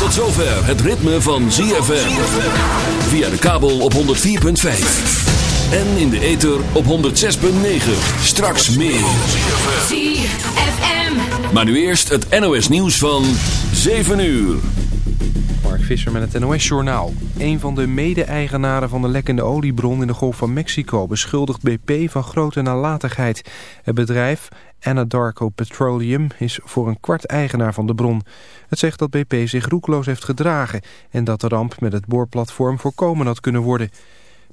Tot zover het ritme van ZFM. Via de kabel op 104.5. En in de ether op 106.9. Straks meer. ZFM. Maar nu eerst het NOS nieuws van 7 uur. Visser met het NOS-journaal. Een van de mede-eigenaren van de lekkende oliebron in de Golf van Mexico... beschuldigt BP van grote nalatigheid. Het bedrijf Anadarko Petroleum is voor een kwart eigenaar van de bron. Het zegt dat BP zich roekeloos heeft gedragen... en dat de ramp met het boorplatform voorkomen had kunnen worden.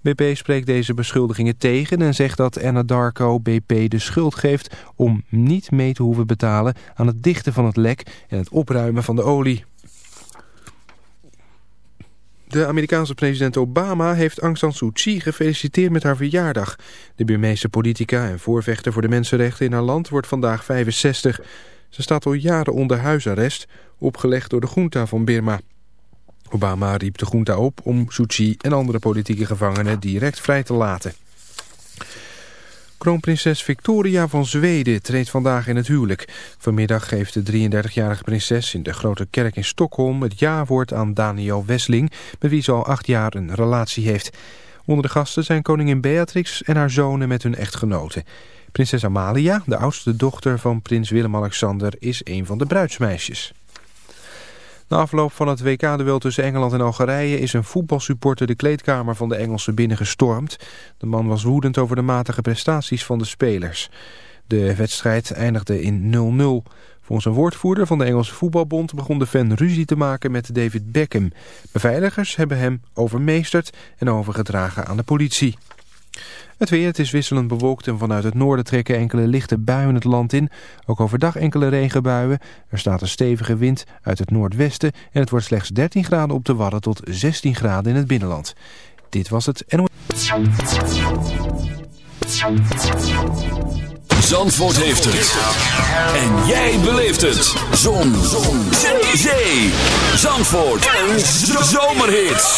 BP spreekt deze beschuldigingen tegen en zegt dat Anadarko BP de schuld geeft... om niet mee te hoeven betalen aan het dichten van het lek en het opruimen van de olie. De Amerikaanse president Obama heeft Aung San Suu Kyi gefeliciteerd met haar verjaardag. De Burmeese politica en voorvechter voor de mensenrechten in haar land wordt vandaag 65. Ze staat al jaren onder huisarrest, opgelegd door de junta van Birma. Obama riep de junta op om Suu Kyi en andere politieke gevangenen direct vrij te laten. Kroonprinses Victoria van Zweden treedt vandaag in het huwelijk. Vanmiddag geeft de 33-jarige prinses in de grote kerk in Stockholm het ja-woord aan Daniel Wessling, met wie ze al acht jaar een relatie heeft. Onder de gasten zijn koningin Beatrix en haar zonen met hun echtgenoten. Prinses Amalia, de oudste dochter van prins Willem-Alexander, is een van de bruidsmeisjes. Na afloop van het WK-duel tussen Engeland en Algerije is een voetbalsupporter de kleedkamer van de Engelsen binnengestormd. De man was woedend over de matige prestaties van de spelers. De wedstrijd eindigde in 0-0. Volgens een woordvoerder van de Engelse voetbalbond begon de fan ruzie te maken met David Beckham. Beveiligers hebben hem overmeesterd en overgedragen aan de politie. Het weer, het is wisselend bewolkt en vanuit het noorden trekken enkele lichte buien het land in. Ook overdag enkele regenbuien. Er staat een stevige wind uit het noordwesten en het wordt slechts 13 graden op de Wadden tot 16 graden in het binnenland. Dit was het NOS. Zandvoort heeft het. En jij beleeft het. Zon. Zon. Zee. Zandvoort. Een zomerhit.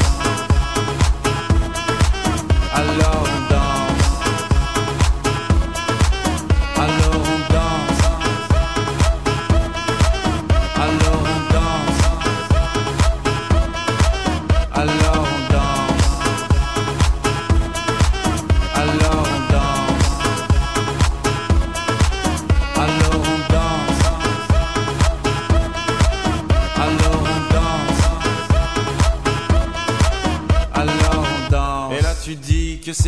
alors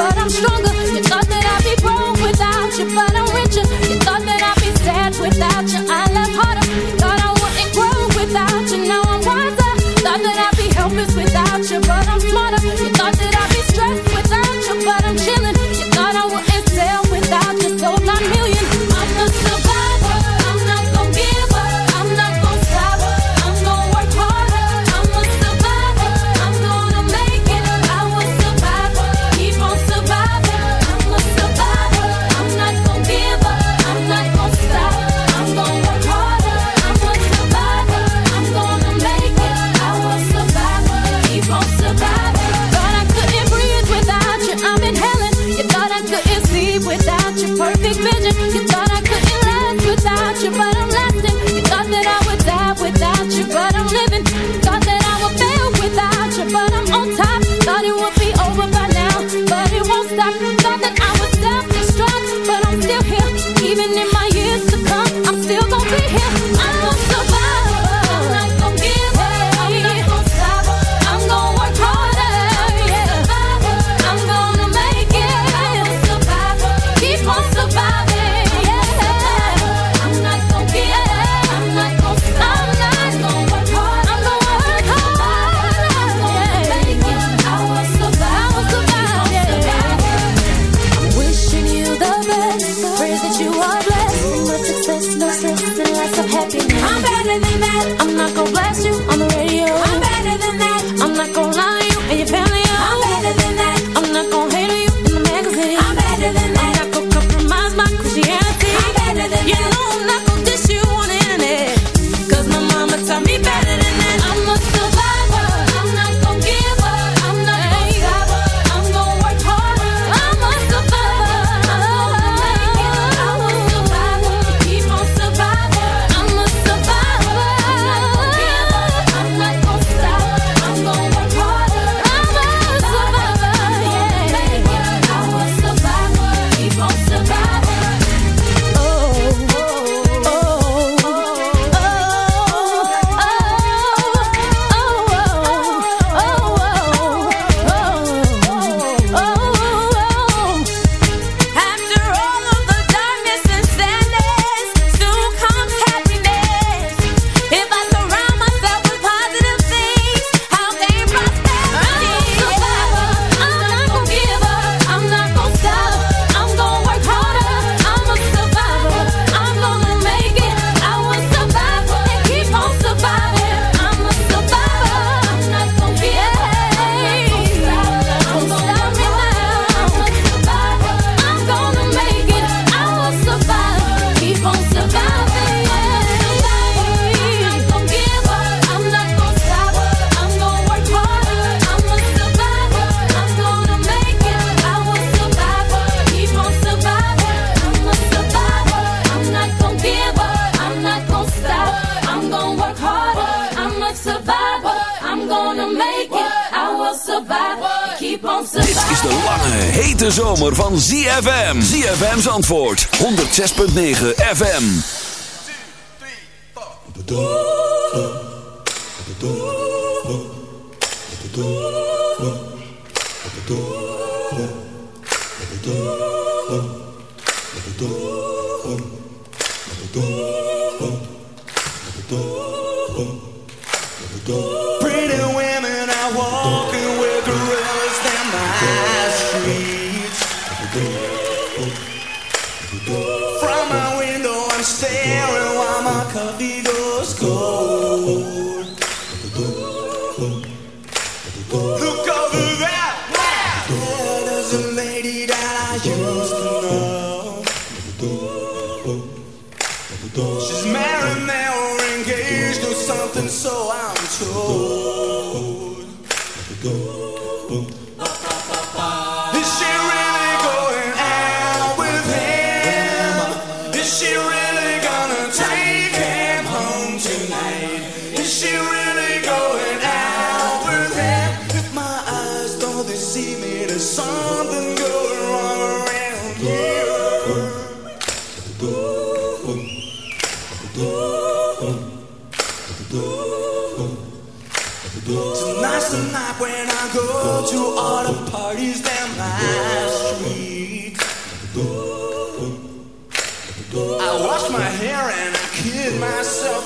but I'm stronger. is de lange, hete zomer van ZFM. ZFM's antwoord, 106.9 FM. 2, 3, 4.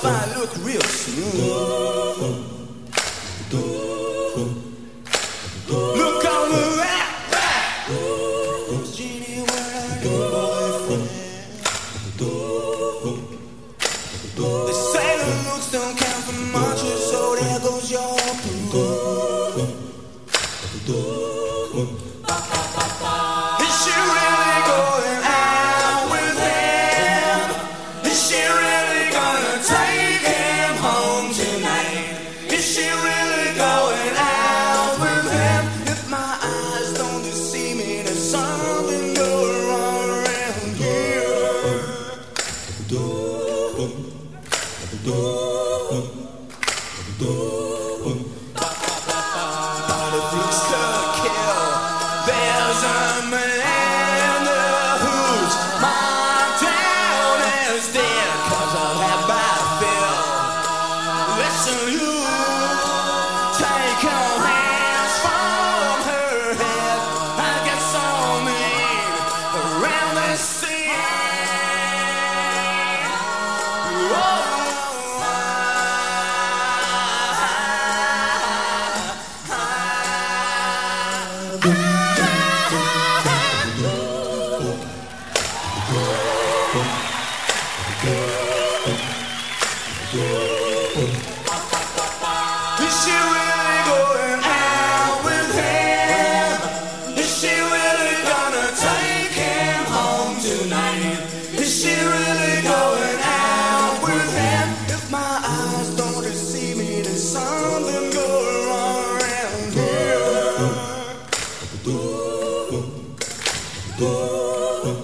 I look real. Look here.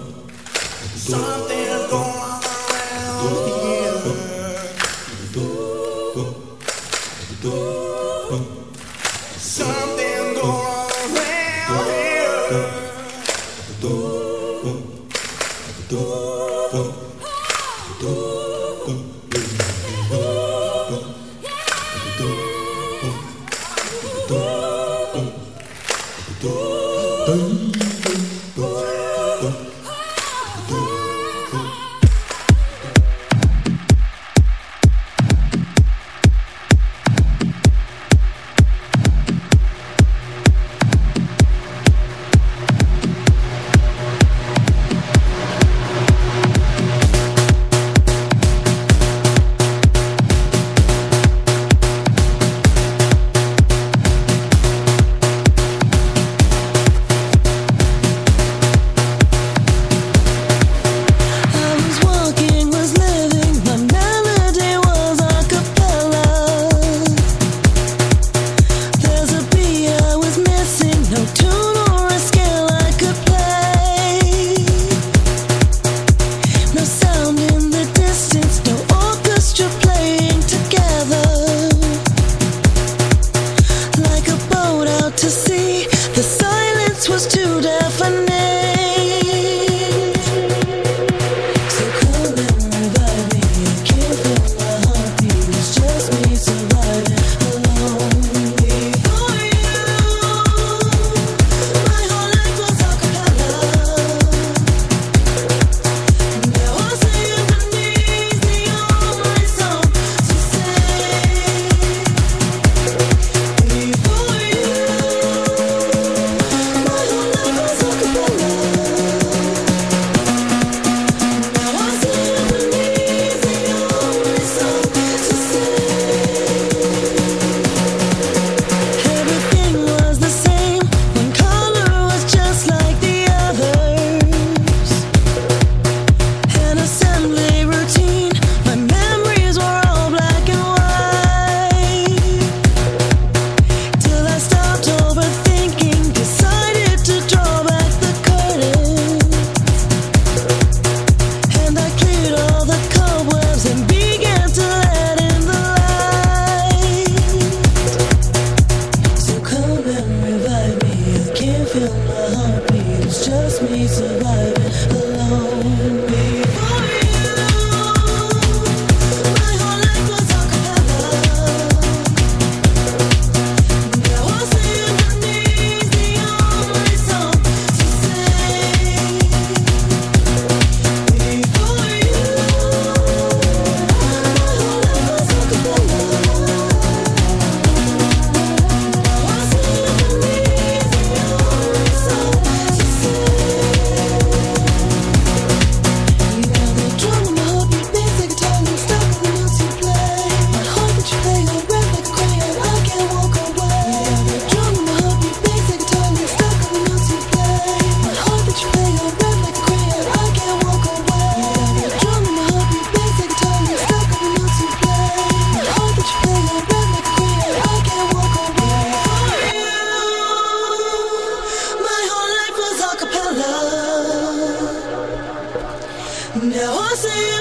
now I see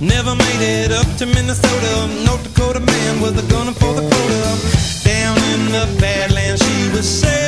Never made it up to Minnesota. North Dakota man with a gun for the quota. Down in the Badlands, she was safe.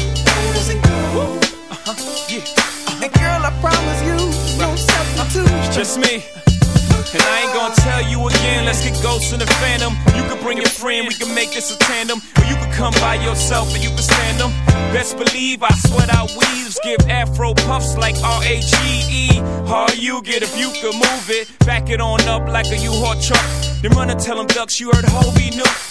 Uh-huh. Yeah. And girl, I promise you, no substitute. Just me. And I ain't gonna tell you again, let's get ghosts in the phantom. You can bring your friend, we can make this a tandem. Or you can come by yourself and you can stand them. Best believe I sweat out weaves, give afro puffs like R-A-G-E. How you get if you could move it, back it on up like a U-Haul truck. Then run and tell them ducks you heard Hobie knew.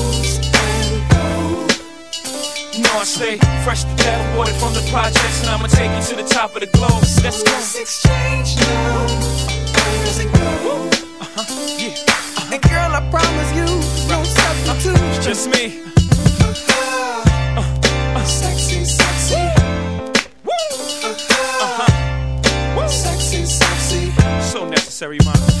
on, stay fresh to death, water from the projects, and I'ma take you to the top of the globe. Let's go. Let's exchange now. Where go? Uh-huh. Yeah. Uh-huh. And girl, I promise you, no substitute. Uh, it's just me. Uh-huh. Uh-huh. Sexy, sexy. Woo. Uh-huh. Sexy, sexy. So necessary, mom.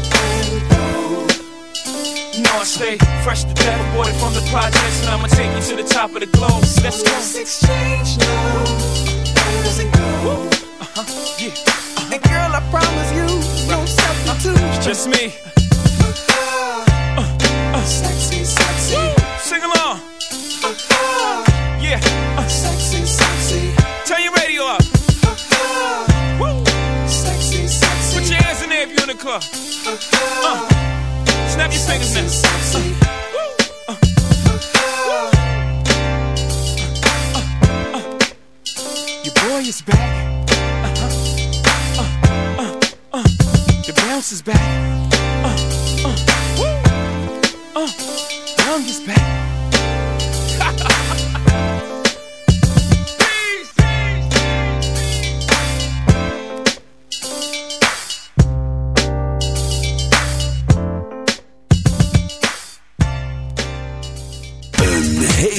You know I stay fresh to death, aborted from the projects, and I'ma take you to the top of the globe. Let's go. Let's exchange now. And go. Uh-huh. Yeah. Uh-huh. And girl, I promise you, no substitute. It's just me. Sexy, sexy. Sing along. Yeah. Uh, Sexy, sexy. turn your radio up. Woo. Sexy, sexy. Put your hands in there if you're in the club. Uh, snap your fingers now. Is back. Uh-huh. Uh, uh, uh. The bounce is back. Young is back.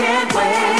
can't wait.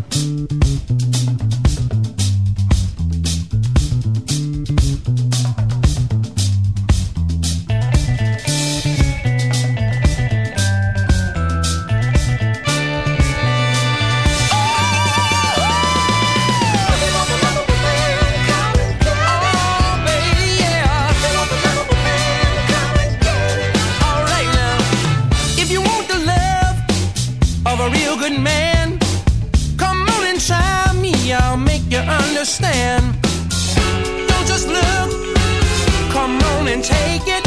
take it.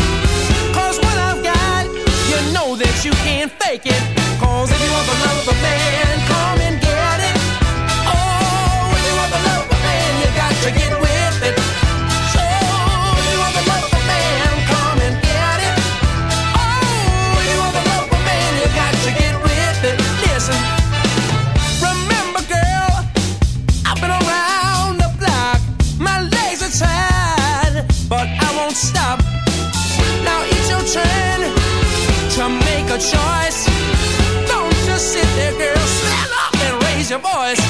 Cause what I've got, you know that you can't fake it. Cause if you want the love of a man, your boys.